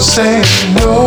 Senhor.